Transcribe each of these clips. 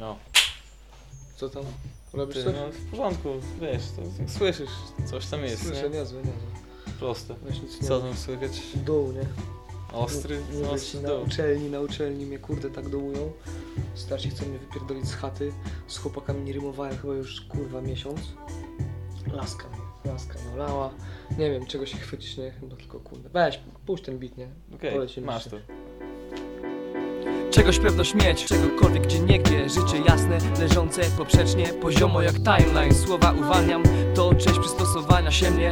No, Co tam? Robisz ty, coś? no w porządku, wiesz, to jak słyszysz, coś tam jest, Słyszę, nie? niezłe, niezłe. Proste. Weź nic nie Co tam słychać? Dół, nie? Ostry? Mówię ci, Ostry na dół. uczelni, na uczelni mnie kurde tak dołują. Starsi chcą mnie wypierdolić z chaty. Z chłopakami nie rymowałem chyba już kurwa miesiąc. Laska mnie, laska mnie lała. Nie wiem czego się chwycić, nie? Chyba tylko kurde. Weź, puść ten beat, nie? Okej, Polecimy masz się. to. Czegoś pewność mieć, czegokolwiek gdzie niegdzie Życie jasne, leżące poprzecznie Poziomo jak timeline, słowa uwalniam To część przystosowania się mnie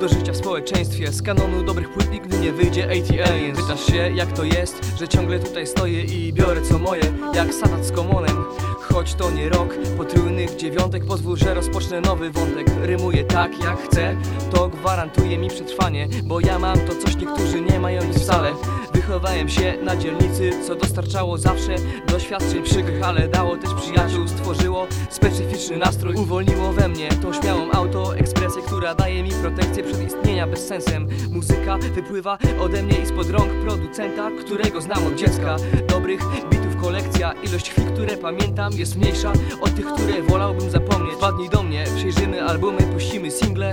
Do życia w społeczeństwie. Z kanonu dobrych płyt nigdy nie wyjdzie. ATL Pytasz się jak to jest, że ciągle tutaj stoję I biorę co moje, jak sadat z komonem Choć to nie rok potrójnych dziewiątek Pozwól, że rozpocznę nowy wątek Rymuję tak jak chcę, to gwarantuje mi przetrwanie Bo ja mam to coś niektórzy nie mają nic wcale Wychowałem się na dzielnicy, co dostarczało zawsze doświadczeń przykrych, ale dało też przyjaciół, stworzyło specyficzny nastrój, uwolniło we mnie tą śmiałą autoekspresję, która daje mi protekcję przed istnienia bezsensem. Muzyka wypływa ode mnie i spod rąk producenta, którego znam od dziecka. Dobrych bitów kolekcja, ilość chwil, które pamiętam jest mniejsza od tych, które wolałbym zapomnieć. Wpadnij do mnie, przejrzymy albumy, puścimy single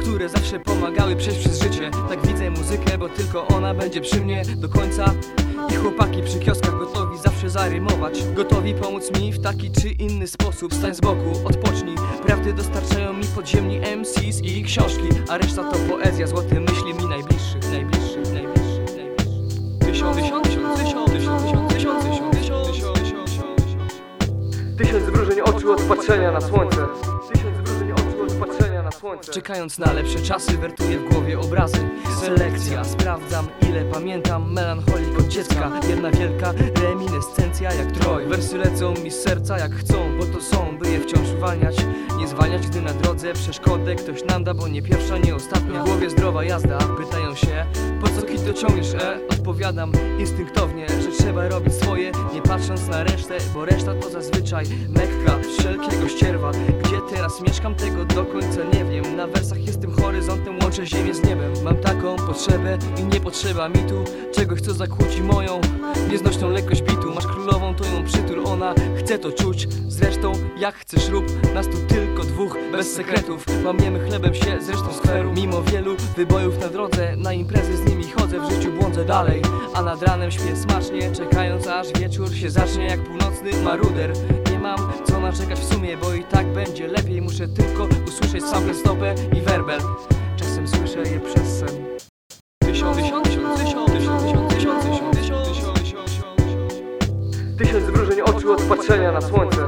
które zawsze pomagały przejść przez życie. Tak widzę muzykę, bo tylko ona będzie przy mnie do końca. I chłopaki przy kioskach gotowi zawsze zarymować. Gotowi pomóc mi w taki czy inny sposób. Stań z boku, odpocznij. Prawdy dostarczają mi podziemni MCs i ich książki A reszta to poezja, złote myśli mi najbliższych, najbliższych, najbliższych, tysiąc wróżeń oczu od patrzenia na słońce. Tysiąc wróżeń oczu od patrzenia na słońce. Czekając na lepsze czasy wertuję w głowie obrazy. Selekcja, sprawdzam ile pamiętam. Melancholik od dziecka. Jedna wielka reminiscencja jak Wersy lecą mi z serca jak chcą Bo to są, by je wciąż uwalniać. Nie zwalniać, gdy na drodze przeszkodę ktoś nam da Bo nie pierwsza, nie ostatnia. W głowie zdrowa jazda Pytają się, po co kit dociągniesz, e? Odpowiadam instynktownie, że trzeba robić swoje Nie patrząc na resztę, bo reszta to zazwyczaj Mekka wszelkiego Gdzie teraz mieszkam, tego do końca nie wiem. Na wersach jestem horyzontem, łączę ziemię z niebem. Mam taką potrzebę i nie potrzeba mi tu Czegoś, co zakłóci moją nieznośną lekkość bitu. Masz królową, to ją przytul, ona chce to czuć. Zresztą, jak chcesz rób, nas tu tylko dwóch, bez sekretów. Łamiemy chlebem się z resztą skweru Mimo wielu wybojów na drodze Na imprezy z nimi chodzę, w życiu błądzę dalej. A nad ranem śpię smacznie, czekając aż wieczór się zacznie Jak północny maruder mam co narzekać w sumie, bo i tak będzie lepiej Muszę tylko usłyszeć sample stopę i werbel Czasem słyszę je przez sen Tysiąc, tysiąc, tysiąc, tysiąc, tysiąc, tysiąc, tysiąc, tysiąc, tysiąc, tysiąc, tysiąc, tysiąc Tysiąc oczu od patrzenia na słońce